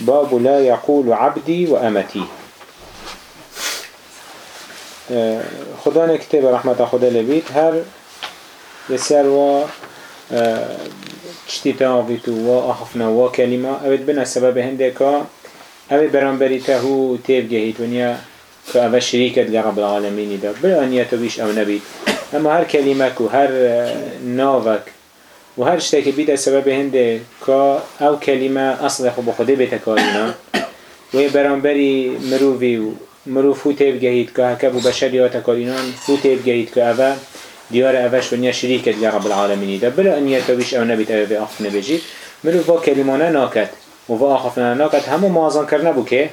باب لا يقول عبدي وأمتي. خدانا كتاب رحمة خدا لبيت هر يسر و تشتي تاويت و أخفنا و كلمة أبد بنا سبب هندك أبد برانبري تهو تيف جهيت ونيا كأبا شريكة لرب العالمين دا بلا أن يتويش أو نبي أما هر كلمة و هر ناوك و هر شتاك بيدا سبب هنده كا او كلمة أصل خو بخده بتكارينا و برانبري مروفي و مروف هو تيب جهيد كا هكذا بشري وتكارينان هو تيب جهيد كا أفا ديار أفاش ونيا شريكة لرب العالمين دا بلا أن يتويش أو نبي تأوي أخف نبجي مروف با كلمانا ناكت و با أخفنا ناكت همو مازن کرنا بو كه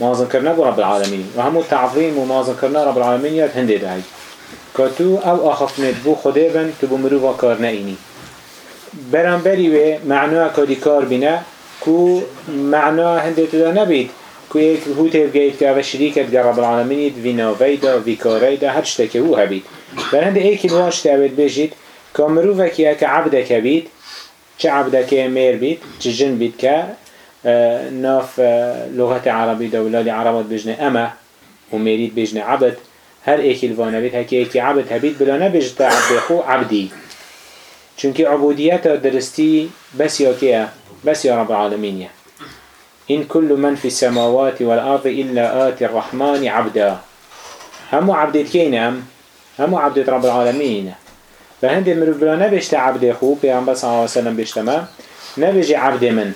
مازن کرنا بو رب العالمين و همو تعظيم و مازن کرنا رب العالمين ياد هنده دهي كتو او أخفنت بو خده بن تو بو مروفا كار نئيني برانبری و معنی کاری کار بینه کو معنی هنده تو دا نبید. کو یک هو تبگید که او شریکت گر رب العالمینید وی ناوی دا وی کاری دا هر شتا که هو هبید. بر هنده ایکی نواش تاوید بجید که مروفه که بید چه عبدک میر بید چه جن بید که ناف لغت عربی دا ولاد عربات بجنه اما و میرید بجنه عبد. هر ایکی الوانه بید هکی ایکی عبد هبید بلا نبجد عبد خو عبدی. چونك عبوديات درستي بس كيا بس يا رب العالمين إن كل من في السماوات والأرض إلا آتي الرحمن عبدا. هم عبد كينام هم عبد رب العالمين فهند المروف بلا نبشت عبد خو بيغمبر صلى الله عليه وسلم بيشتما نبجي عبد من.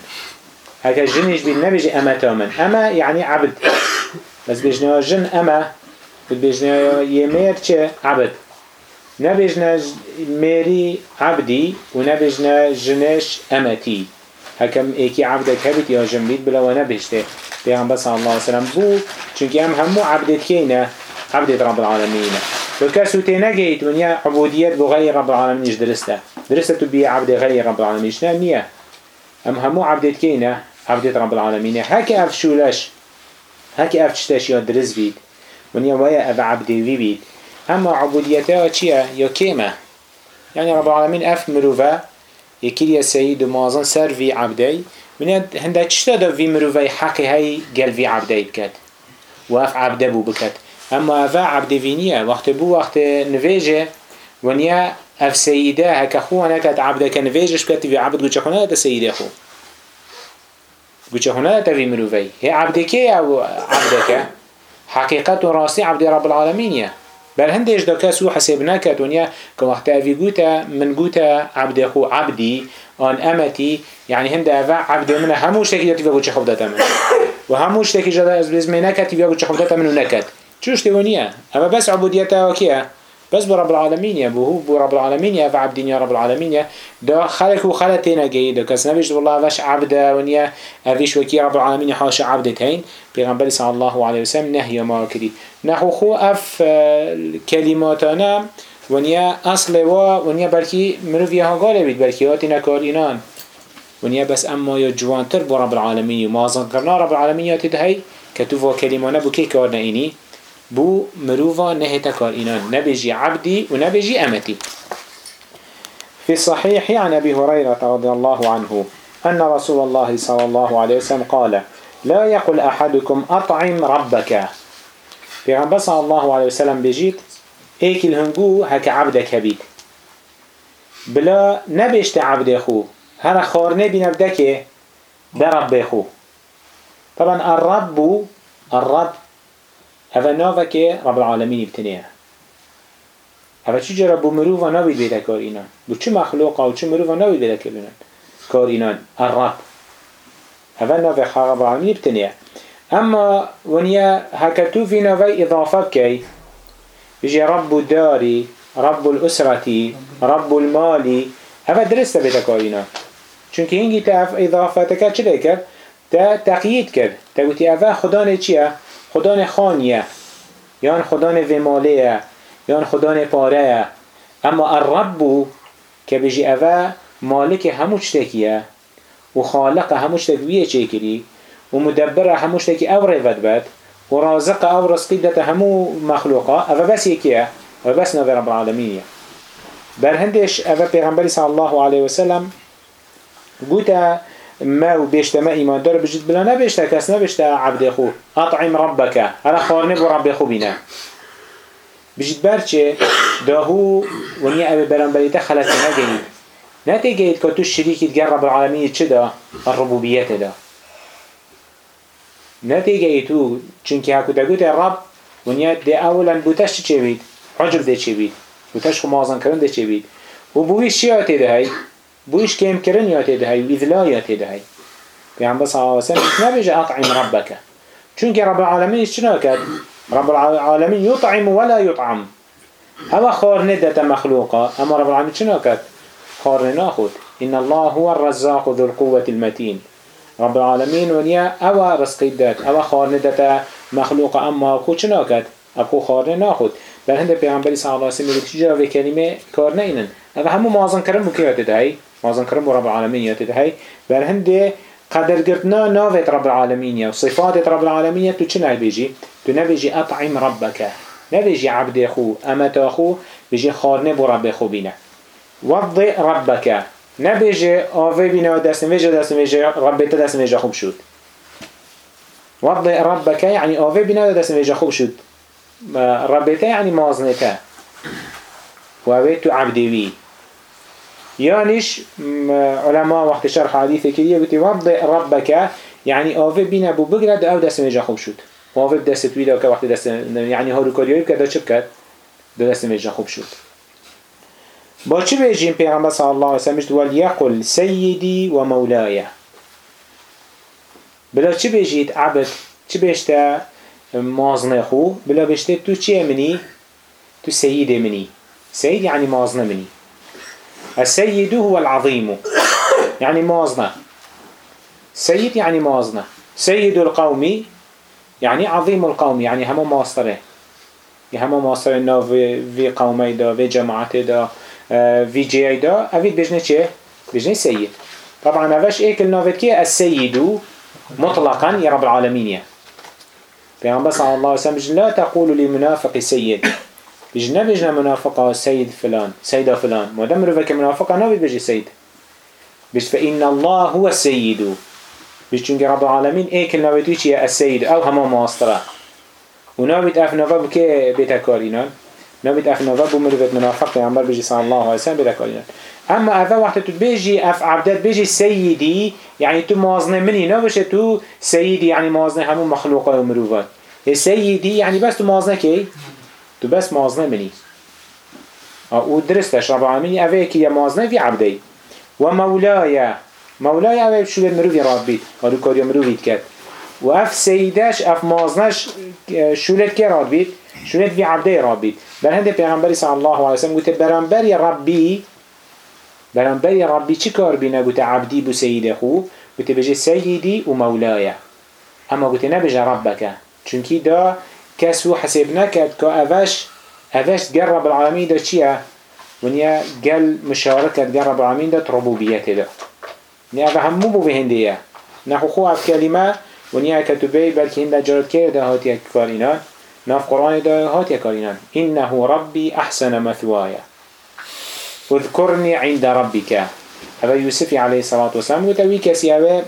هكا جنيش بي نبجي أمتا من. أما يعني عبد. بس بيجنا جن أما بيجنا يمير عبد. نبجنا ميري عبدي ونبجنا جنش أمتي هكم ايكي عبدك هبت يا جنبيت بلا ونبجته بيغمبر صلى الله عليه وسلم بو چونك هم همو عبدت كينا عبدت رب العالمين وكسو تنجيت ونيا عبوديات بغير رب العالمين ايش درسته درسته تبي عبد غير رب العالمين ايش نية هم همو عبدت كينا عبدت رب العالمين هكا اف شولش هكا اف تشتاش يا درس بيت ونيا ويا اف عبدي بيت أما عبوديته چيه يا كيمه يعني رب العالمين اف مروفا يكير سيد ومازن سر في عبدي من هنده چشتا دا في مروفا حقي هاي قل في عبدي بكت واف عبده بو بكت اما اف عبد فينيه وقت بو وقت نفيجه ونيا اف سيده هكا خو هناك عبدك نفيجش بكت في عبد قوچه خونه دا سيده خو قوچه خونه دا في مروفا هي عبدك أو عبدك حقيقة راسي عبد رب العالمين بل هندش دا كسو حساب نكت ونيا كوقت أفي قوتا من قوتا عبد أخو عبدي آن أمتي يعني هند أفا عبد من هموش تكي جاتي فيقو چخفدت من وهموش تكي جاتا از بزمي نكت فيقو چخفدت من ونكت چوش تيونيا أما بس عبوديتا وكيا بس برب العالمين يا بهو برب العالمين يا عبدين يا رب العالمين يا دا خلق وخلتنا جيد كس نبيش والله فاش عبد ونيا أفيش وكي رب العالمين حاش عبدتين بيغنبري صلى الله عليه وسلم نهي ما كري نحو خو أف كلماتنا ونيا أصل وا ونيا بلكي مروفيا هاقال بيت بلكي هاتي نكارينان ونيا بس أما يا جوانتر برب العالمين ما ظنكرنا رب العالمين ياتي دهي كتوفا كلمانا بو كي كارنا إني بو مروفا نهتا كارينان نبجي عبدي ونبجي أمتي. في الصحيح عن أبي هريرة رضي الله عنه أن رسول الله صلى الله عليه وسلم قال لا يقول أحدكم أطعم ربك. پیغمبر صلی الله علیه وسلم بجید ایکل هنگو هک عبدک هبید بلا نبشت عبد خو. هر خارنه که در رب خو. طبعا الرب الرب هذا نافك رب العالمين بتنيه هذا چی جرا بو مروفا نبید بیده کار اینان بو چه مخلوقا و چه مروفا نبید بیده کار اینان الرب هذا نافك رب العالمين بتنيه اما ونيا هكتو في نوي اضافه كي بيجي رب داري رب الاسرة رب المالي هذا درسته بتكارينا چونك هنگي تاف اضافتك چه كر تا تقييد كر تا قلتي اوه خدانه چيه خدانه خانيه يان خدانه وماليه يان خدانه پاره اما الرب كبيجي اوه مالك همو چتكيه وخالق همو چتكوية چه كري ومدبر هموش تكي او ريفت بات ورازق او رزقي دات همو مخلوقا. او بس يكيه او بس نوى رب العالمين بل هندش او پیغمبر صلى الله عليه وسلم قوتا ما و بيشتا ما ايمان دار بجد بلا نبيشتا كس نبيشتا عبد خو. اطعم ربك انا خارنب و رب خو بينا بجد برچه داهو ونيا او برانبريتا خلت نگهید نتيجه كتو الشريك تقرب العالمين چه دا؟ الربوبيات دا. نتیجه تو چونکه هکو دگوت رب ونیا ده اولا بوتش چه بید؟ حجب ده چه بید؟ بوتش خو مازن کرن ده چه بید؟ و بویش چی آتی بویش کم کرن یاتی ده هی و اذلا یاتی ده هی پیغمبر صلی الله علیه وسلم نبیجه اطعم ربک چونکه رب العالمین چنا کرد رب العالمین یطعم ولا یطعم. هوا خار ندت مخلوقا اما رب العالمین چنا کرد خار ناخد ان الله هو الرزاق ذو القوة المتين. رب العالمين ونيا او رزقي دات او خارن دات مخلوق اما اكو چناكت اكو خارن ناخد بل هنده پیغمبری صلی الله علیه و سلم چی جواب کلمه کار نینن او همو موازن کردن بو کیات دهی موازن کردن بو رب العالمین یات دهی. بل هنده قدر گرتنا ناوت رب العالمین و صفات رب العالمین تو چه نبیجی؟ تو نبیجی اطعم ربک. نبیجی عبد خو امت خو بيجي خارنه بو رب خو بینه وضع ربك نبیجه آوه بینه دست نویجه دست نویجه ربیت دست نویجه خوب شد. وضع ربك يعني آوه بینه و دست نویجه خوب شد. ربیت يعني مازنته و تو یانش علماء وقت شرح حديث كريه بتي وضع ربك يعني آوه بینه بو بگرد او دست نویجه خوب شد. آوه دست تویده که وقت دست يعني هارو کاریایی بکرد چه بکرد دست نویجه خوب شد. با چه بيجين پیغمبر صلی الله علیه وسلم وليقل سيدي ومولاي بلا چه بيجيت عبد؟ چه بيشتا مازنه خو؟ بلا بيشتا تو چه مني تو سيد مني سيد يعني مازنه مني السيد هو العظيم. يعني مازنه سيد يعني مازنه سيد القوم يعني عظيم القوم يعني همو ماستره. همو ماستره نو في قومي دا في جماعته دا في جي اي دا. اوید بجنه چه؟ بجنه سيد طبعا اوش ايكل نافت كي السيد مطلقا يا رب العالمين پیغمبر صلى الله عليه وسلم لا تقول لمنافق سيد بيجي نبيج منافقة سيد فلان سيدة فلان. ما دام رواك منافقة نبي بيجي سيد. بيجي فإن الله هو السيد. بيجي چونك رب العالمين إيه نبي تيجي يا السيد. أو هما ماسترة ونبي أف نظام كي بيتكارينا نبي أف نظام بمروفك منافقة يعمر بيجي صلى الله عليه وسلم بيتكارينا أما اذا وقت تبيجي أف عبدات بيجي سيدي يعني تو موازنه مني. نبيش تو سيدي يعني موازنه همو مخلوقه ومروفات سيدي يعني بس تو موازنه كي تو بس مازنه مني او درستش رب العالمين اوه كي مازنه في عبدي ومولاي مولاي اوه شو مروفي رابيت هادو كاريا مروفيت كد و اف سيداش اف مازنش شولت كي رابيت شونت في عبده ربي بل هنده پیغمبری صلی الله علیه وسلم گوته برانبری ربی برانبری ربی چی کار بینه؟ گوته عبدی بو سیده خو. گوته بجه سیدی و مولایه اما گوته نبجه ربکه. چونکی دا كسو حسبناك نكد كأفش أفش جرب رب العالمين ده چيه ونيا جل مشاركة جرب رب العالمين ده ربوبيته ده. نيا فهم مو بهندية. نحو خو كلمة ونيا كتبي بل هند جرد كده هاتي كفارينا ناف قرآن ده هاتي كارينا. إنه ربي أحسن مثوايا. اذكرني عند ربك. هذا يوسف عليه الصلاة والسلام. وتوي كسيابه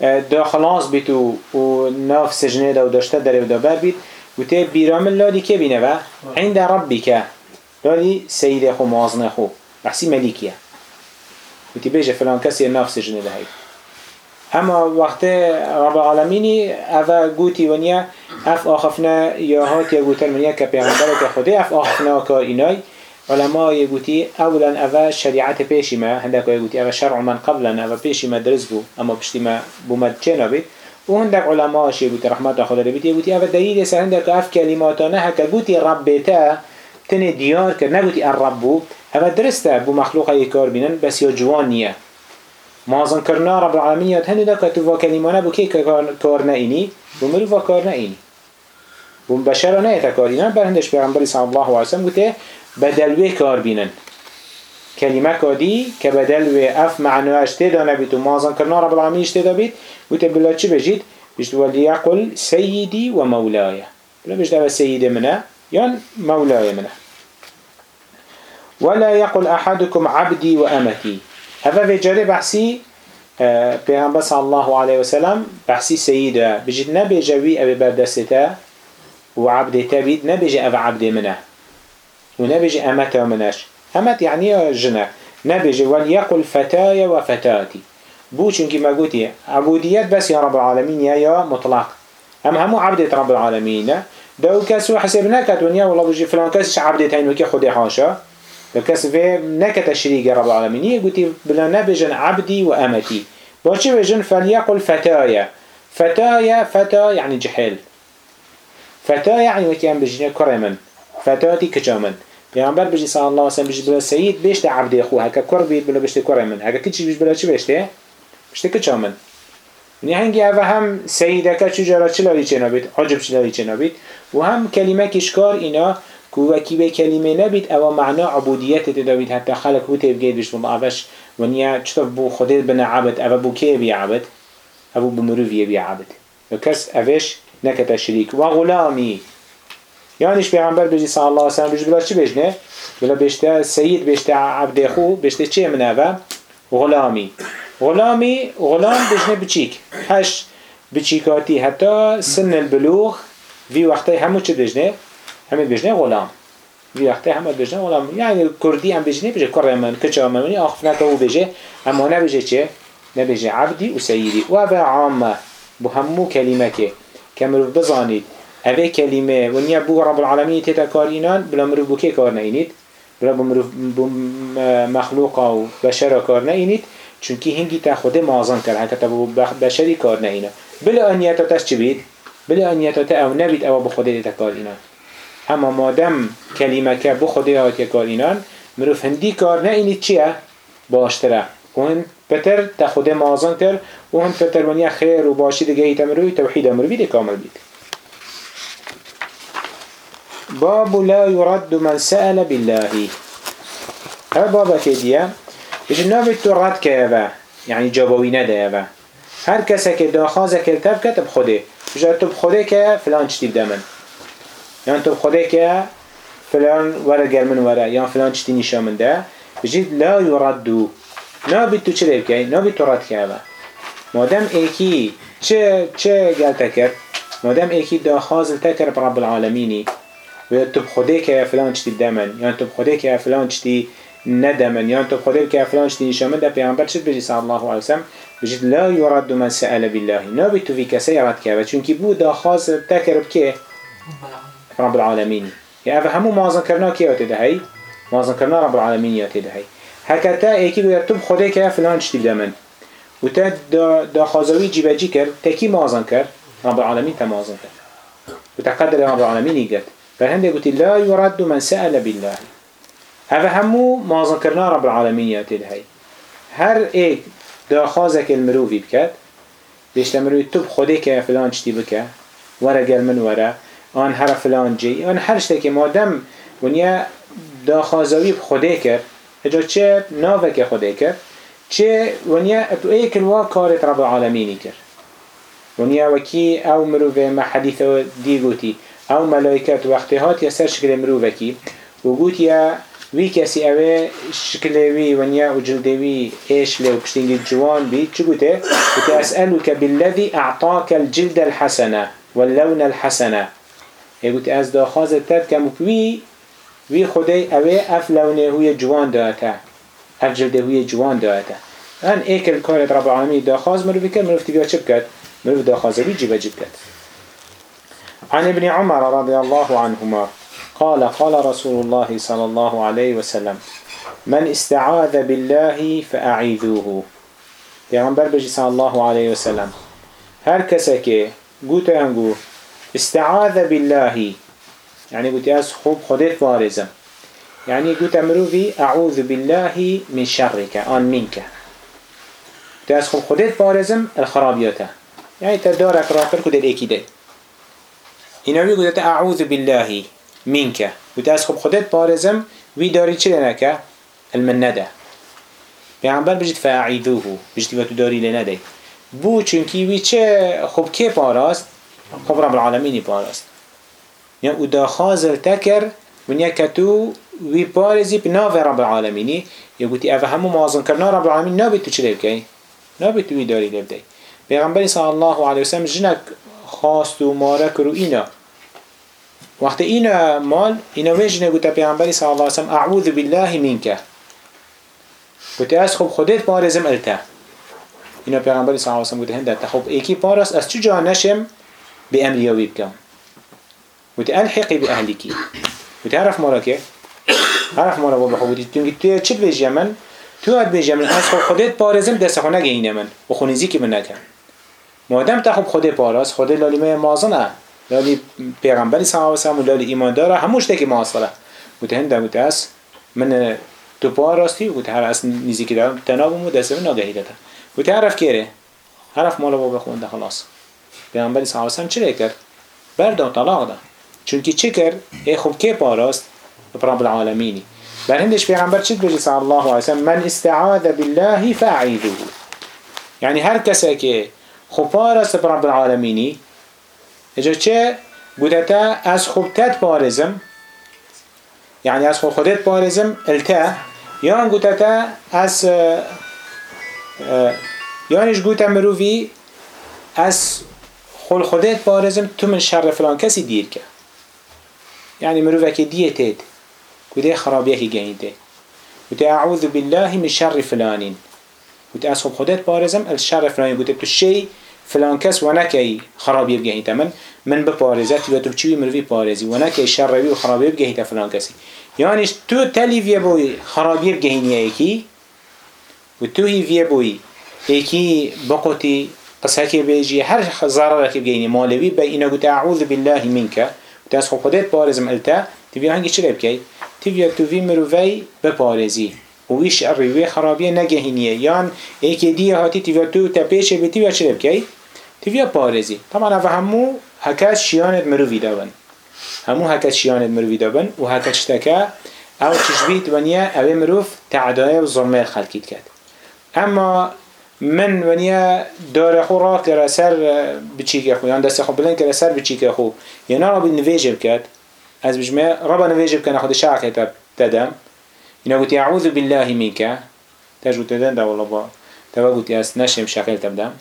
دا خلاص بيتو و ناف سجنه دا و داشته داره و دا بر بيت وتي بيرام لادي كي بينه عند ربك لادي سيد خو مازن خو. بحسي ملكية وتي بيجي فلان كسي ناف سجنه ده هيد اما وقت رب العالمینی اوه گوتی ونیا اف آخفنا یا هات یا گوتر منیا که پیغمبر که خوده اف آخفنا که اینای علماء يقولي اولا اوا شريعت پیشی ما هندك يقولي اوا شرع من قبلنا اوا پیشی ما درس بو اما پشتی ما بومد چه نبید و هندك علماء شي يقولي رحمت خدا ربيت يقولي اوا دليل سر هندك اف كلماتنا هكا قلتي ربتا تني ديار كر نقولي الرب. اوا درسته بو مخلوق يكار بينن بس يا جوانيه مازن کرنا رب العالمین یاد هنو دا تو کلمانه بو کی کار نینی بو مروفا کار نینی بو بشر نه تکارینا بر هندش پیغمبری صلی الله علیه وسلم گوته بدلوه کار بینن کلمه کادی که بدلوه اف معنوش تیدا نبید و مازن کرنا رب العالمین اشتیدا بید گوته بلا چی بجید؟ بجد ولیقل سیدی و مولایا. بلا بجد منه یا مولاي منه. ولا يقل أحدكم عبدي وأمتي هذا في جري بحسي پیغمبر الله علیه و سلم بحثی سیده. بجید نبیجه وی او بردسته و عبدته بید نبیجه او منه. و نبیجه امتا منش أمت یعنی جنة. نبیجه وليقل فتايا و فتاتي بو چونكي ما عبوديات بس يا رب العالمين يا يا مطلق. هم همو عبدة رب العالمين. دو كسو حسب نكت ونيا والله بجي فلان كسش عبدة هين وكي خدي حاشا بكس في نكت شريك رب العالمين. يقولي بلا نبجن عبدي وأمتي. باشي بجن فليقل فتايا. فتايا فتا يعني جحيل. فتا يعني وكي أم بجن كرمن فتاتي كجامن پیامبر بجی صلی الله علیه و بجی بلا سید بهشت عبد خو. هکا کر بید بلا بهشت کر من. هکا کچی بجی بلا چی بهشته؟ بهشت کچامن نی هنگی اوه هم سیدکا چجورا چلالی چه نبید؟ عجب چلالی چه نبید؟ و هم کلمه کشکار اینا وكي به كلمة نبيت او معنى عبودية تدويد حتى خلق بو تبقيد بيش بم اوش ونيا چطف بو خديد بنا عبد او بو كي بي عبد؟ او بمروفية بي عبد. وكس اوش نكتا شريك وغلامي یعنیش پیغمبر بجی صلی الله علیه و سلم بلا چی بجنه بلا بجته سید بجته عبد خو بجته چه منه و غلامی. غلامی غلام بجنه بچیک. هش بچیکاتی حتی سن البلوغ وی وقتی همو چه بجنه همه بجنه غلام. وی وقتی همه بجنه غلام. یعنی کردی هم بجنه بجه کره من کچه من ونی آخفنه تو بجه اما نبجه چه نبجه عبدی و سیدی. و به عامه بو همو کلمه که که مروف بزانید. اوه کلمه و نیا بو رب العالمین تیتا کار اینان بلا مروف بو که کار نینید بلا مروف بو مخلوق و بشر کار نینید چونکی هنگی تا خود مازن کرد حتی بو بشری کار نینه بلا انیتا تش چی بید؟ بلا انیتا تا او نبید او بو خود تیتا کار اینان اما مادم کلمه که بو خود کار اینان مروف هندی کار نینید چیه؟ باشتره هن پتر تا خود مازن کرد هن پتر ونیا خیر و باشی دیگه ایتا مروی توحید مروی دی کامل بید باب لا يرد من سأل بالله هذا بابا كديا بيجي نابي ترد كيفا يعني جوابي ندايفا هر کسی که داخوازه کلتب کتب خوده بجا تو بخوده که فلان چتی بدمن یعنی تو بخوده که فلان ورا گرمن ورا یا فلان چتی نشا من ده بجید لا يردو نابی تو چه بکی؟ نابی تو رد که مادم ایکی چه چه گلتا کرد؟ مادم ایکی داخوازه تکر رب العالمینی و تو خدا که فلان چتی دمن یا تو خدا که فلان چتی ندمن یا تو خدا که فلان چتی نشامن ده پیامبر چت بجی صلی الله علیه وسلم بجید لا يرد من سأل بالله. نبی تو في کسی رد که چونکی بود داخواست تکرب که رب العالمین. یا اوه همو مازن کرنا که یاتی دهی؟ مازن کرنا رب العالمین یاتی دهی. هکتا ایکی بگرد تو خدا که فلان چتی دمن. و تا داخوازوی جیبجی کرد تکی مازن کرد؟ رب العالمین تمازن کرد. و تقدر رب العالمین يقدر فهنده قلت لا يرد من سأل بالله. هذا همو ما ذكرنا رب العالمين يتلهي هر ايك داخازك المروفي بكت بيشت مروي تب خودك يا فلان چتي بك ورا قل من ورا آن هر فلان جي آن هر شتك ما دم ونيا داخازوي بخودك اجا چه نافك خودك چه ونيا تو ايك الوا كارت رب العالمين كر ونيا وكي او مروفي ما قوتي او ملائکت وقتی هات یا سر شکل مروفکی و گوت یا وی کسی اوه شکل وی ونیا و جلد وی ایش لی و پشتینگی جوان بی چو گوته؟ گوته اسألوك بالذي اعطاك الجلد الحسنة واللون الحسنة ای گوته از داخوازت تد کم وی وی خدای اوه اف لونه هوی جوان داته اف جلده هوی جوان داته هن ايكل كارت رب العالمين داخاز مروف كد مروف تبيا چه بكد مروف داخاز بي جيبا جيب كد عن ابن عمر رضي الله عنهما قال قال رسول الله صلى الله عليه وسلم من استعاذ بالله فأعيذوه. پیغمبر بجي صلى الله عليه وسلم هر كسكي قوت انقو استعاذ بالله يعني قلت أس خوب خدت بارزم يعني قلت أمروفي أعوذ بالله من شرك آن منك قلت أس خوب خدت بارزم الخرابياته يعني تدارك راكر كده الإيكي ده إنوي قلت أعوذ بالله منك قلت أس خوب خدت بارزم وي داري چه لنكه المنده پیغمبر بجید فاعیدوه. بجید و تو داری لنده بو چونکی وی چه؟ خوب که پاراست؟ خب رب العالمینی پاراست. یا او دا خازر تکر ونیا کتو وی پارزی بناو رب العالمینی. یا گوتی اوه همو مازن کرنا رب العالمین نابید تو چه لیب نابید تو وی داری لیب دی پیغمبری صلی الله علیه وسلم جنک خواست و ماره کرو اینا. وقت اینا مال اینا ویجنه گوتا پیغمبری صلی الله علیه وسلم اعوذ بالله منکه گوتی از خوب خودت پارزم التا. اینا پیغمبری صلی الله علیه وسلم گوتی هنده تا خوب ایکی پارس از چجا نشم؟ به امر یاوی بکم گوتی الحقی به اهلیکی. گوتی مارا که. عرف مارا بابا خوب گوتی تونگی توی چی بیجی من؟ تو اد بیجی من از خوب خودت پارزم دست خو نگهینه من. و خونیزی که من نکن مادم تا خوب خودت پارس خودت لالیمه مازنه لالی پیغمبری صلی الله علیه و لالی ایمان داره هموش تکی ماصله گوتی هنده گوتی از من تو پا راستی و هر از نیزی که دارم و دسته ناگهی داده. و تی حرف کیره؟ حرف مالا با بخونده خلاص. پیغمبری صلی الله علیه و چه کرد؟ بردان طلاق ده چون که چه کرد؟ ای خوب که پا راست رب العالمینی بر هندش پیغمبر چه بجی الله علیه و من استعاذ بالله فاعیذوه یعنی هر کسی که خوب پا راست رب العالمینی. اجا چه؟ بودتا از خوب تد پارزم يعني از خودت بارزم التا. یان گوتتا از یانش گوتا مروفی از خل خودت بارزم تو من شر فلان کسی دیر که. يعني مروفه که دیه تید كده خرابيه كي جهيده وتي أعوذ بالله من شر فلان وتي أسخب خدت بارزم الشر فلان وتي تشي فلان کس و نکی خرابی بگهیت من من بپارزت و تو چی مروی پارزی و نکی شروی و خرابی بگهیت فلان کسی. یعنی تو تلی وی بوی خرابی بگهینی ایکی و تو هی وی بوی ایکی بقوتی قصه که بیجی هر ضرر که بگهینی. مالوی به اینا گوت اعوذ بالله منک. و تاس خودت پارزم التا. تبی هنگی چی بکی تبی تو وی مروی بپارزی و وی شر وی خرابی نگهینیه. یان ایکی دی هاتی تبی تو تپیش بیتی و چی بکی تبي بارزي طبعا هذا همو هكذا شيانت مروفي دابن همو هكذا شيانت مروفي دابن و هكذا اشتكا او تشبيت ونيا او مروف تعدايا و ظلمه الخلقيت كات اما من ونيا دار خو را كرا سر بچيك خو يعني دست خو بلن كرا سر بچيك خو يعني رب نفيجب كات از بجمع رب نفيجب كان خود شعك تدم إنه قلت أعوذ بالله منك تجو تدن ده والله با تبا قلت أس نشم شقيل تبدم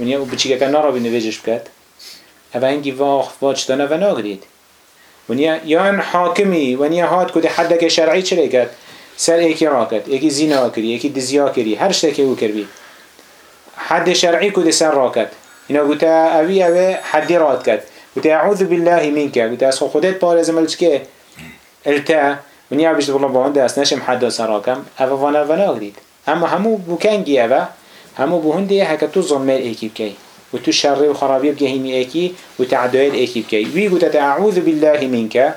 ونیا او بچی که نارا بی نویجش بکد اوه هنگی واخ واج دانه و ناگرید ونیا یان حاکمی ونیا هات کده حد که شرعی چلی کد سر ایکی را کد ایکی زینا کری ایکی دزیا کری هر شته که او کردی حد شرعی کده سر را اینا گوته اوی اوه حدی راد کد گوته اعوذ بالله منک. گوته از خودت پارزم الچ که التا. ونیا بشت بلا بانده است نشم حد سر را کم. اوه وانا و ناگرید. اما همو بکنگی اوه. همو بهندی هک تو زمیر اکی کی و تو شر و خرابی بجهمی اکی و تعدیل اکی کی وی گوت اعوذ بالله من منك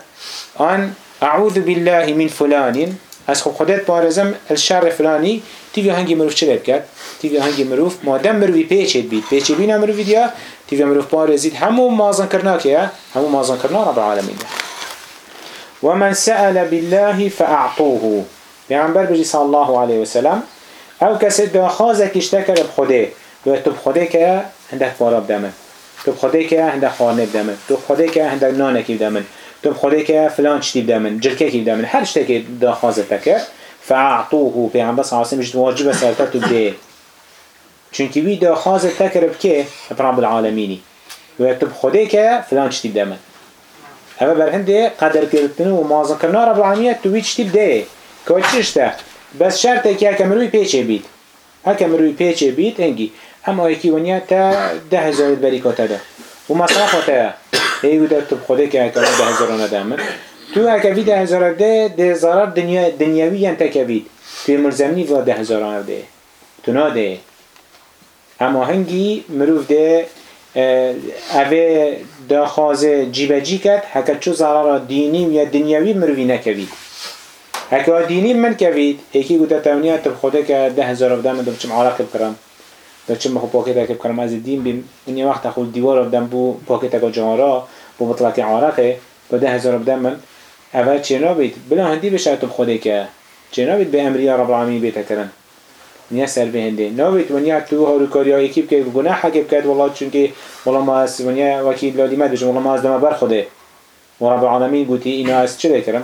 آن اعوذ بالله من فلانین از خود خودت بارزم الشر فلانی تیوی هنگی مروف چه کرد؟ تیوی هنگی مروف مادم مروفی پیچید بید پیچه بین مروفی دیا تیوی مروف بارزید همو مازن کرنا که همو مازن کرنا رب العالمین. ومن سأل بالله فأعطوه. پیغمبر بجی صلی الله علیه وسلم او کسی دا خوازه کشته کرد بخوده و تو بخوده که هندک بارا بدمن تو بخوده که هندک خانه بدمن تو بخوده که هندک نانه کی بدمن تو بخوده که فلان چتی بدمن جلکه کی بدمن هر شته که دا خوازه تکه فاعطوه پیغمبر صلی الله علیه و سلم واجب تو بده چونکی وی دا خوازه تکرب که رب العالمینی. و تو بخوده که فلان چتی بدمن اما بر هنده قدر کردن و مازن کردن رب العالمین تو وی چتی بده که چشته بس شرطه که که مروی پیچه بید. هکه مروی پیچه بیت هنگی یکی ونیا تا ده هزار بریکاته ده. و مصرف تا ایگو در تب خوده که هکه ده هزار ندامن تو هکه وی ده هزار ده ده ضرر دنیا دنیاوی ین تکوید توی مرزمنی و ده هزار ده تو ناده. اما هنگی مروف ده اوه دا خوازه جیبه جی کد هکه چو ضرر دینی و دنیاوی مروفی نکوید هکه دینی من کوید یکی گوته تونیه تب خوده که ده هزار بدم من چم عراق بکرم در چم بخو پاکت که بکرم از دین بیم. این وقت خود دیوار بدم بو پاکت که جارا بو مطلق عراقه. با ده هزار بدم من اول چه نابید بلا هندی بشه تب خوده که. چه نابید به امری رب العالمین بیت کرن نیا سر به هنده نابید ونیا تو هارو کاریا یکی بکه گناه حکی بکد والله چون که والله ما از ونیا وکیل لالی مد بجم والله ما از دم بر خوده و رب العالمین گوتی اینا از چه کرم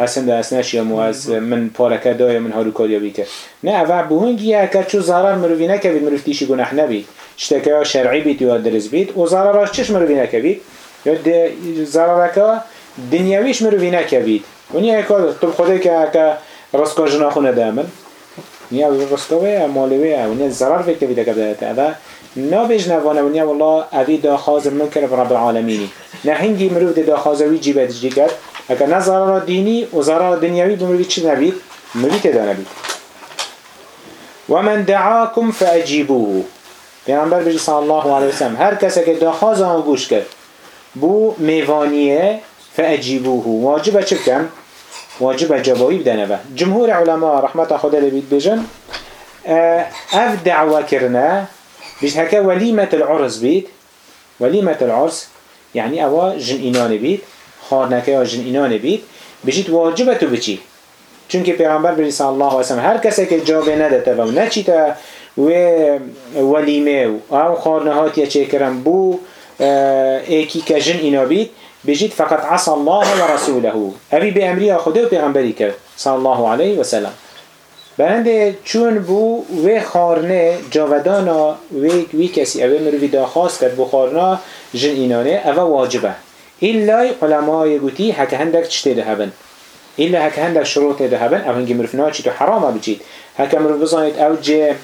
اصلا ده اصلا شیام و از من پارکه دای من هارو کاریا بیکر نه اول بهونگی اکر چو ضرر مروی نکوید مروی تیشی گناه نبید اشتکه شرعی بیت یا درز بیت و ضرراش چش مروی نکوید؟ یا ضررکه دنیاویش مروی نکوید. و نیا اکا طب خوده که اکا رسکا جناخو ندامن نیا رسکاوه مالوه و نیا ضرر فکر بیده که بدهت اول نابج نوانه و نیا والله اوی دا خازم من کرد رب العالمینی. نه هنگی مروف دا خازوی جیبه جی کرد اگر نه ضرر دینی و ضرر دنیوی بمروی چی نبید؟ مروی تدا نبید. ومن دعاكم فأجيبوه پیامبر بجی صلی الله علیه وسلم هر کسی که دخواز آن گوش کرد بو میوانیه فأجيبوه واجب چه بکن؟ واجب جوابی بدنه با جمهور علماء رحمت خدا لبید بجن اف دعوه کرنا بیش هکا ولیمت العرس بید. ولیمت العرس يعني اوا جن اینان بید خارنکه یا جن اینان بید بجید واجبه تو بچی. چونکه پیغمبر بری صلی الله علیه وسلم هر کسی که جواب نداده و نچیتا و ولیمه و او خارنهات یا چه کرم بو ایکی که جن اینا بید بجید فقط عصى الله و رسوله. اوی به امری خدا و پیغمبری کرد صلی الله علیه وسلم. برنده چون بو و خارنه جاودانا و وی کسی اوه مروی داخواست کرد بو خارنا جن اینانه اوه واجبه. إلا علماء هک هندک چشته ده هبن إلا هک هندک شروط هبن او هنگی مروف ناچی تو حرامه بچید هک مروف بزانید او جه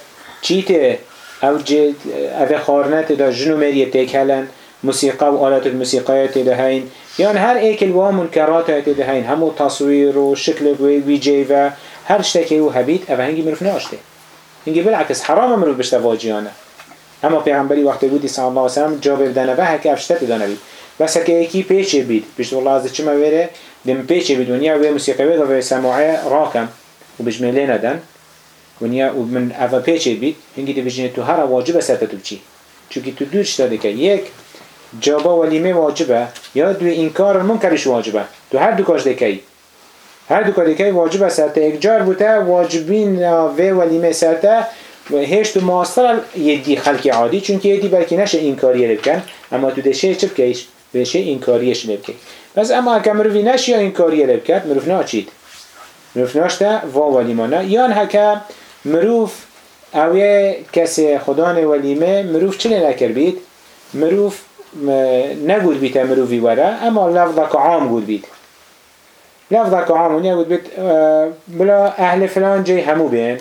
چیته او جه او خارنت ده جنو مریه تیک هلن موسیقى و آلات الموسیقیات ده هین یان هر ایکل و منکرات ده هین همو تصویر و شکل و ویجی و هر شتکی و هبید او هنگی مروف ناشته هنگی بالعکس حرام مروف بشته واجیانه اما پیغمبری وقتی بودی صلی الله علیه جا بدنه به هک افشته دانه بید بس که یکی پیچه بید. بشت والله از چه موره دم پیچه بید. ونیا و موسیقی بید و سماعه راکم و بجمله ندن ونیا و من اول پیچه بید. هنگی دی بجنه تو هر واجب سرت تو بچی چونکی تو دو چتا که یک جابا ولیمه واجبه یا دو انکار منکرش واجبه تو هر دو کاش دکی هر دو کاش دکی واجبه سرت یک جار بوده واجبین و ولیمه سرت و هیچ تو ماستر یدی خلق عادی. چون یدی بلکه نشه انکاری بکن اما تو دشه چه بکیش بشه این کاریش لب اما اگه مروفی نشی این کاری لب کرد؟ مروف ناچید مروف ناشته و ولیمانه یان هکه مروف اوه کسی خدان ولیمه مروف چلی نکر بید؟ مروف نگود بیت مروفی وره اما لفظك عام گود بید. لفظك عام ونیا گود بید بلا اهل فلان جای همو بین.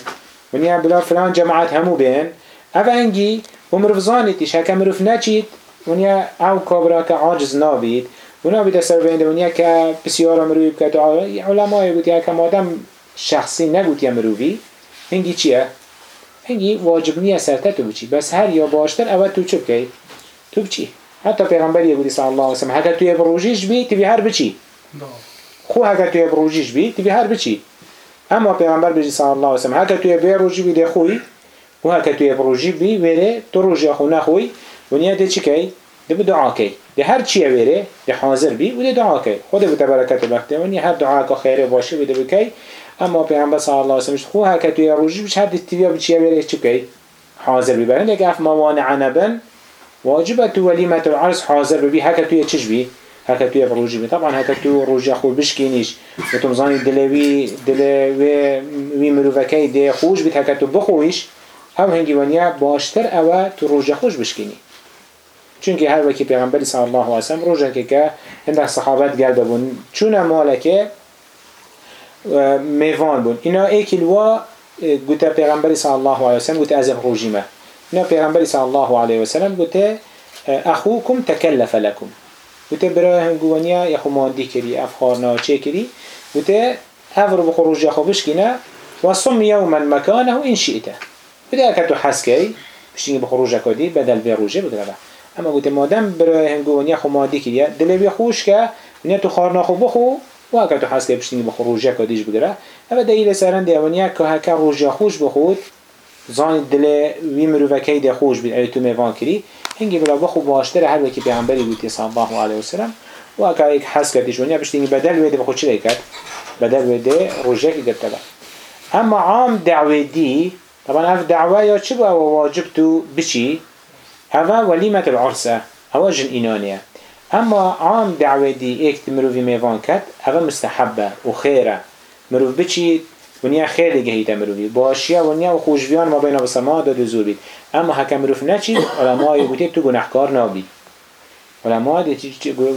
ونیا بلا فلان جماعت همو بین. اوه انگی و مروف زانیتیش هکه مروف نچید. ونیا او کابرا که عاجز نابید. و نابید سر بینده ونیا که بسیار مروی بکد علمای بود یا که مادم شخصی نگود یا مروی. هنگی چیه؟ هنگی واجب نیه سرته تو بچی. بس هر یا باشتر اول تو چه بکی؟ تو بچی. حتی پیغمبر یه بودی صلی الله علیه وسلم. حتی توی بروجیش بی تبی هر بچی. خو حتی توی بروجیش بی تبی هر بچی. اما پیغمبر بجی صلی الله علیه وسلم. حتی توی بروجی بی ده خوی. و حتی توی بروجی بی وره تو روجی خو نخوی ونیا ده چی کی؟ ده به دعا کی ده هر چیه وره ده حاضر بی و ده دعا کی خود به برکت وقت ونیا هر دعا که خیره باشه بده بکی اما پیامبر صلی الله علیه و سلم خو هر کتوی روزی بش هر تیویا بچیه وره چی کی حاضر بی برند اگه اف موانع نبن واجبه تو ولیمت العرس حاضر بی هر کتوی چش بی هر کتوی روزی بی طبعا هر کتوی روزی خو بشکینیش و تو مزانی دلوی دلوی وی مروفکی ده خوش بیت هر کتو بخویش هم هنگی ونیا باشتر اوه تو روزی خوش بشکینی چونکه هر وکی پیغمبری صلی الله علیه وسلم روزه که که صحابت گرده بون چون مالکه میوان بون. اینا ایکل و قلت پیغمبری صلی الله علیه وسلم قلت ازم روجیمه نه پیغمبری صلی الله علیه وسلم قلت اخوكم تكلف لكم قلت برای هم گوانیا یخو مادی کری افخارنا چه کری قلت افرو بخروج خوبش كنا وصم يوما مكانه إن شئت بده أكدو حسكي بشتيني بخروج كدي بدل بيروجه بدل اما قلت مادام برای هم گوانیا خو مادی کریه دل بی خوش که نیا تو خارنا خو بخو و اگر تو حس که بشتینی بخروجه کدیش بگیره. اما دلیل سرند دیوانیا که هکا روجه خوش بخود زان دل وی مروفکی ده خوش بید ایتو میوان کری هنگی بلا بخو باشتر هر وکی پیغمبری بودی صلی الله علیه وسلم و اگر ایک حس کردیش ونیا بشتینی بدل ویده بخود چه کرد بدل ویده که گرفته اما عام دعوه دی طبعا اف دعوه یا چه با واجب تو بچی؟ هوا وليمة العرسة هوا جن إنانية أما عام دعوة دي ايك مروفي ميفان كت هوا مستحبة وخيرة مروف بچي ونیا خیلی گهیتا مروفی. باشیا ونیا و خوشویان ما بین بسما داد زور بید. اما حکم مروف نچید علماء گوته تو گناهکار نابی علماء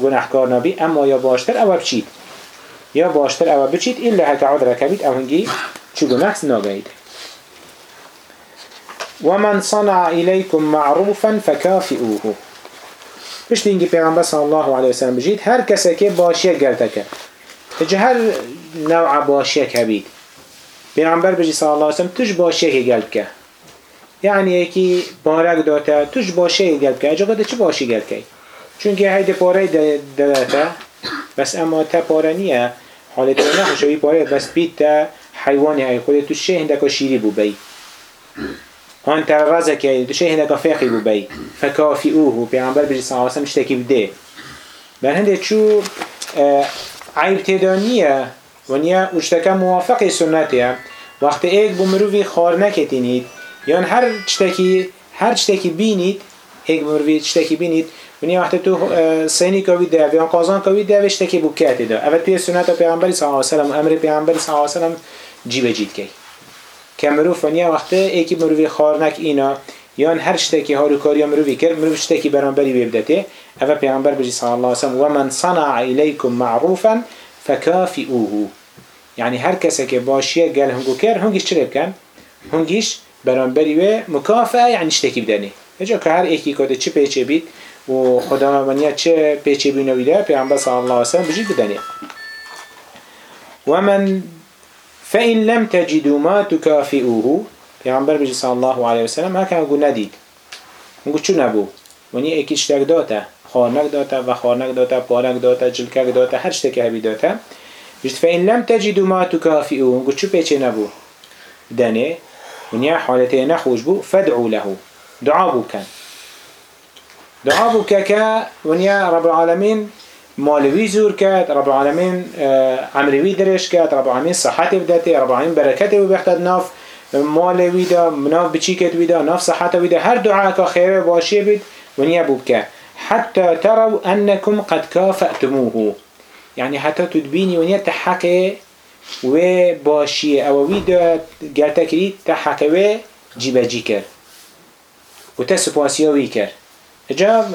گناهکار نابی اما یا باشتر او بچید یا باشتر او بچید الا هکا عذر کبید او هنگی چو گناهس ناگهید ومن صنع إليكم معروفا فكافئوه. نيجي پیغمبر صلى الله عليه وسلم بجيت هر کسی که باشیه گلتکه تجه هر نوع باشیه کبید. پیغمبر بجی صلى الله عليه وسلم تج باشیه که گلت که يعني یکی بارک داته تج باشیه گلت که اجا چه باشی گلت که چونکه هیده پاره داته بس اما تا پاره نیه. حالت نخوشوی پاره بس بیت تا حیوانی های خودت تو شه هندکا شیری بو هان تر رزا که دوشه هنده فاقی بو بی. فکافئوه پیغمبر بجی صلی اللہ علیہ وسلم اشتاکی بده بر هنده چو عیب تدانیه ونیا اشتاکا موافق سنتیه. وقت ایک بو مروفی خار نکتینید یان هر چتاکی هر چتاکی بینید ایک مروفی چتاکی بینید ونیا وقت تو سینی کوید ده یا قازان کوید ده اشتاکی بو کتی ده اول توی سنت پیغمبر صلی اللہ علیہ وسلم امر پیغمبر صلی اللہ علیہ وسلم جیب جید کی. که مروف ونیا وقته ایکی مروفی خارنک اینا. یان هر هارو کاری مروفی کرد مروف شتکی برانبری بیبدته اوه پیغمبر بجی صلی علیه وسلم ومن صنع الیکم معروفا فکافئوه. يعني هر کسی که باشیه گل هنگو کرد هنگیش چه بکن؟ هنگیش برانبری و مکافئه یعنی شتکی بدنی. اجا که هر ایکی کده چه پیچه بید؟ و خدا منیا چه پیچه بینویده؟ پیغمبر صلی علیه وسلم بجید بدنی. ومن فإن لم تجدوا ما تكافئوه پیغمبر بجی صلی الله علیه و سلم هکه هنگو ندید هنگو چو نبو ونی ایکیش تک داتا خارنک داتا و خارنک داتا پارک داتا جلکک داتا هر شتک هبی لم تجدوا ما چو پیچه نبو دنه ونی حالته نخوش بو فدعو له. رب مالوی زور کرد رب العالمین عمروی درش کرد رب العالمین صحت بدته رب العالمین برکت و بختد ناف مالوی دا ناف بچی کت ویدا ناف صحت ویدا هر دعا که خیره باشی بید ونیا بوب که حتى تروا أنكم قد كافأتموه يعني حتى تدبيني ونيا و باشي أو ويدا قالتا كري تحكي و جيبا جيكر وتسبواسيا ويكر جاء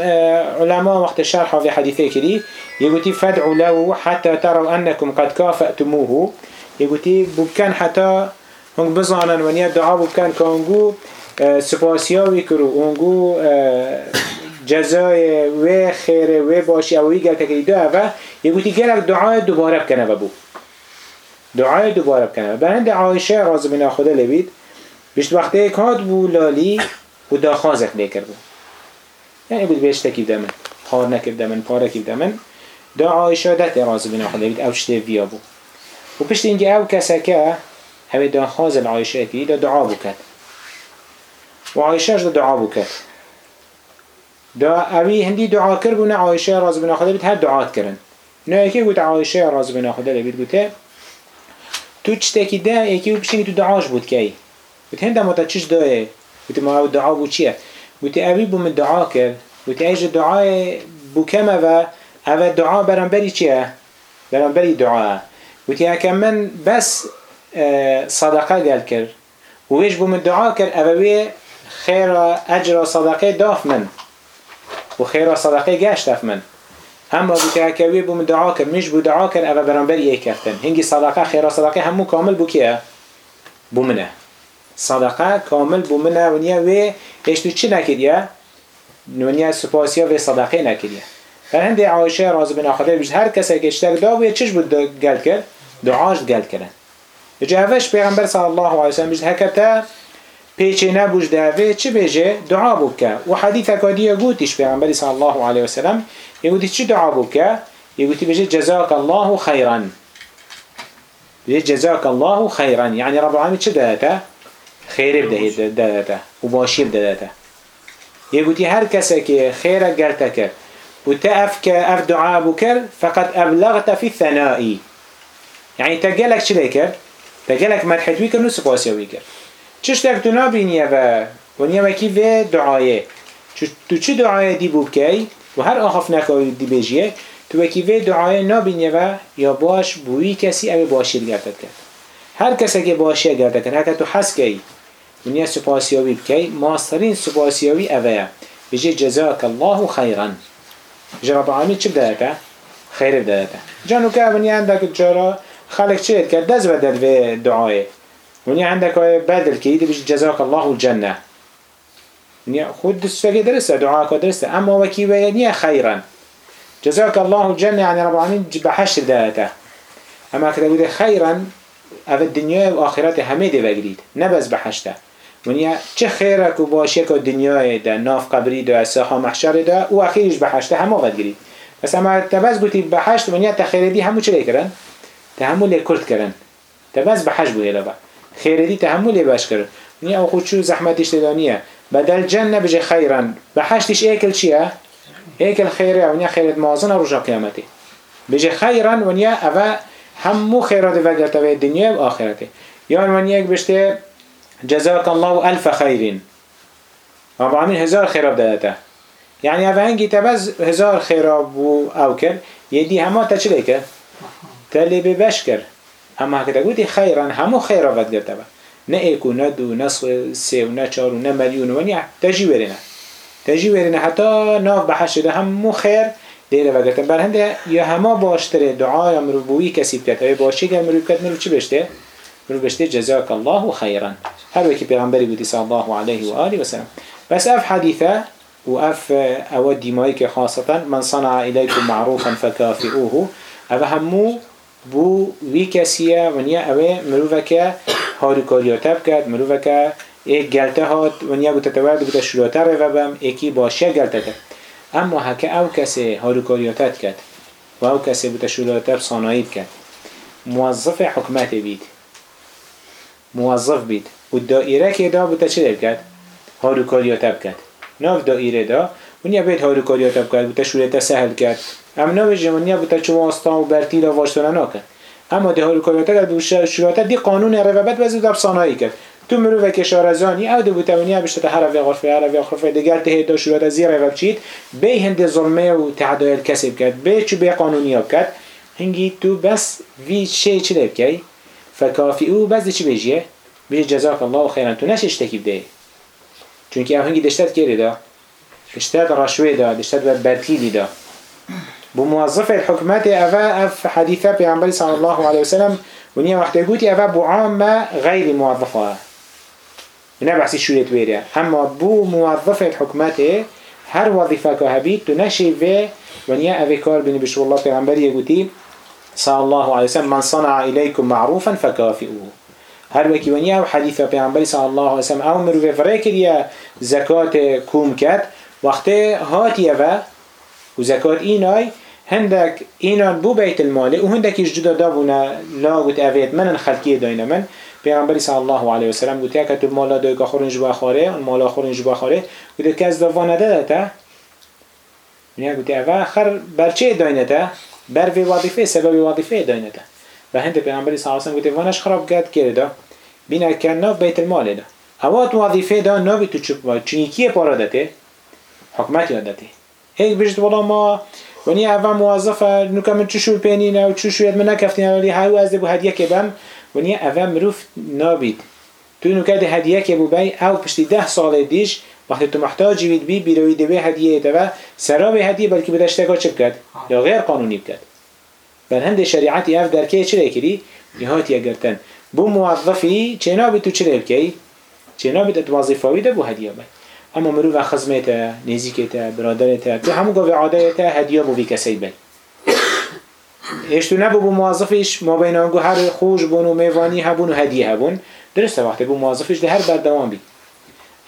علماء وقت شرح في حديثه كري يقولي فادعوا له حتى تروا أنكم قد كافأتموه. يقولي بكان حتى هم بزانا ونيا دعا بكان كونغو سپاسیا وی کرو اونگو جزای و خیره و باشی اوی گل تکری دو اوه یه گوتی گلک دعای دوباره بکنه ببو. دعای دوباره بکنه به هند عایشه راز بنا خدا لبید بشت وقتی یک هاد بو لالی و دا خازق لیکر بو یعنی بود بیش تکی دمن خار نکر دمن کر دمن. دا عایشه دت راز بنا خدا لبید او شته ویا بو. و پشت اینگه او کسکه همه دا خازق عایشه کری دا دعا بو کد و عایشهش دعا بکرد دا اوی هندی دعا کرد بونه عایشه راز بنا خدا بید هر دعات نه یکی گوت عایشه راز بنا خدا لبید گوته تو چتکی ده؟ یکی بشینی تو دعاش بود کی گوت هنده ما تا چش دایه گوت ما دعا بود چیه؟ گوت اوی بوم دعا کرد. گوت ایج دعای بو کمه و او دعا برانبری چیه؟ برانبری دعا. گوت یکم من بس صدقه گل کرد. ویش بوم دعا کرد اوی خیر اجر صدقه داف من. و خیر صدقه گشت من. اما بو که اکوی بو دعا کر مش بو دعا کر اوه برانبر یک کردن هنگی صدقه خیر صدقه همو کامل بو کیه؟ بو صدقه کامل بو منه و ایش تو چی نکریه؟ ونیا سپاسیا و صدقه نکریه در هنده عایشه راز بنا خاطر بیشت هر کسی که اشتر دا و چش بود گل کرد؟ دعاش گل کردن جهوش پیغمبر صلی الله علیه وسلم بیشت هکتا پیچه نبوش دعوه چه بیجه؟ دعا بکه و حدیث اکادی گوتیش پیغمبر صلی الله علیه وسلم یگوتی چه دعا بکه؟ يقولي بيجي جزاك الله خيرا بيجي جزاك الله خيرا يعني رب العالمين چه داتا خير بده داتا وباشي بده داتا يقولي هر كسا كي خير قرتك وتأف كأف دعاء بكر فقد أبلغت في الثناء يعني تقلك چه ليكر تقلك مرحت ويكر نو سپاسيا ويكر چش تك تو نابينيه و ونيا وكي في دعايه تو چه دعايه دي بوكي و هر آخف نكاوي دي بيجيه تو وکی وی دعای نبینه و یا باش بوی کسی او باشید گردد کرد. هر کسی که باشی گردد کرد. هر تو حس کی دنیا سپاسیاوی بکی ماسترین سپاسیاوی اوه بجه جزاک الله خیرا جرب العالمین چه بدهده؟ خیر جانو که ونیا عندك جارا خلق چه کرد دز بدل في دعای ونیا عندك بدل كيد بجه جزاك الله الجنة ونیا خود دست فکر درسته دعاك درسته اما وکی وینیا خیرا جزاك الله الجنة يعني رب العالمين بحشر داته اما كده بوده خيرا اف الدنيا واخرته همه ده بگرید نبز بحشته ونیا چه خیرک و باشیک و دنیای ده ناف قبری ده ساحا محشر ده و اخیرش بحشته همه قد گرید. بس اما تبز گوتی بحشت ونیا تخیردی همو چه کرن؟ تهمو لی کرد کرن تبز بحشت بوده لبا خیردی تهمو لی باش کرن ونیا او خود شو زحمتش تدانیه بدل جنة بجي خيرا بحشتش ايكل چيه؟ هيك الخير ونيا خيرت مازن رجع قيامته بيجي خيرا ونيا أفا همو خيرات فقرت في الدنيا وآخرته يعني ونيا بشته جزاك الله ألف خير رب العالمين هزار خير بدأته يعني أفا هنجي تبز هزار خير بو أوكر يدي هما تشليك تلي ببشكر أما هكذا قلت خيرا همو خير فقرت به نه ایکو نه دو نه و نه چار و نه ملیون و نه تجی ورنه تجی ورنه حتی ناف بحش ده همو خیر دیره وگرتن بر هنده یا همه باشتره دعای مروبوی کسی بکرد اوی باشی که مروب کرد؟ مروب چی بشته؟ مروب بشته جزاک الله خیرا هر وکی پیغمبری بودی صلی الله علیه و آله و سلم بس اف حدیثه و اف او دیمایی من صنع الیکم معروفا فکافئوه او همو بو وی کسیه ونیا اوه مروفه که هاری کاریاتب کرد مروفه که هات ونیا بوده تورد بوده شروعتر رو بم باشه اما هکه او کسی هاروکاریاتت کرد و او کسی بوده شروعتر صانایید کرد موظف حکمت بید موظف بید. و دائره که دا بوده چه کرد؟ هاروکاریاتب کرد. ناف دائره دا ونیا بید هاروکاریاتب کرد بوده شروعتر سهل کرد. اما نوجه ونیا بوده چه واسطان و برتیل و واشتانه اما ده هاروکاریاتب کرد شروعتر دی قانون روابط وزو در صانایی کرد. تو مروفه که شارزانی او دو بشته هر وی غرفه وی غرفه دیگر ته دو شروط زیر و بچید به هند ظلمه و تعدایل کسب کرد. به چو به قانونی کرد. هنگی تو بس وی چه لیب کی فکافی او بس چی بیجیه بیجی جزاک الله خیرا تو نشش تکیب ده چونکه او هنگی دشتت کری دا دشتت رشوه دا دشتت برتیلی دا. بموظف الحكمات أفا أف حديثة بيعنبري صلى الله عليه وسلم. ونيا وقت يقولي أفا بعامة غير موظفة نه بحثی شوریت ویره اما بو موظف حکمته هر وظیفه که هبید تو نشی و ونیا اوی کار بینی بشو الله پیغمبری گوتی. صلى الله عليه وسلم من صنع إليكم معروفا فكافئوه هر وكي ونيا أو حديث صلى الله عليه وسلم أو مروه فريك ديا زكاة كوم كات وقت هاتيه و وزكاة ايناي هندك إينان بو بيت المالي و هندك ایش دابونا لا گوت من الخلقية داينا من پیغمبری صلی الله علیه و سلم گوت یک تو مالا دوی که خورنج بخاره اون مالا خورنج بخاره گوت که از دوانه داده تا گوت اوه خر برچه داینه بر وی وظیفه سبب وظیفه داینه تا و هند پیغمبری صلی الله علیه و سلم گفت وانش خراب کرد کرده بینا که ناف بیت المال ده اوات وظیفه دا ناوی تو چپ چونی کیه پارا داته حکمت یاد داته هیچ بجد والا ما ونی اول موظفه نکم چشور پینینه و چشور من نکفتین ولی هاو از دبو هدیه که بم ونیا اول مروف نابید تو که هدیه که بو بی او پشتی ده سال دیش وقتی تو محتاجی بید بی بیروی دوی هدیه تا و سراب هدیه بلکه بدشتگاه چه بکد یا غیر قانونی بکد بل هند شریعتی اف درکه چه کری نهاتی اگرتن بو موظفی چه نابید تو چه بکی چه نابد ات وظیفه ده بو هدیه بای اما مرو و خزمته نزیکته برادرته تو همو گاوی عادایته هدیه بو کسی بای ایش تو نبو بو موظفش ما بین آنگو هر خوش بون و میوانی هبون و هدیه هبون. درسته وقتی بو موظفش ده هر بردوام بی.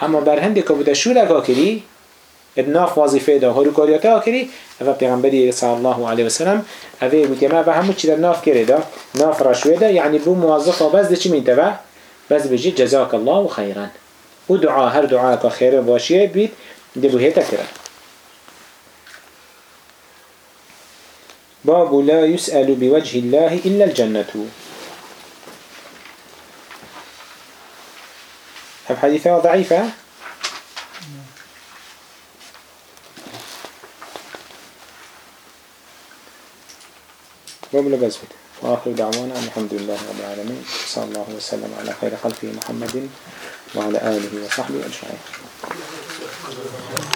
اما بر هنده که بوده شو لگا کری ادناف وظیفه ده هرو کاریاتا کری اوه پیغمبری صلی الله علیه وسلم اوه بود ما به همو چی در ناف کری ده ناف رشوه ده یعنی بو موظفه بس ده چی من تبع بس بجي جزاك الله خيرا ودعاء هر دعاء خير باشيه بيت دي بو هيتا كرا باب لا يسأل بوجه الله إلا الجنة. هم حديثة ضعيفة. باب لبس وآخر دعوانا الحمد لله رب العالمين صلى الله وسلم على خير خلقه محمد وعلى آله وصحبه أجمعين.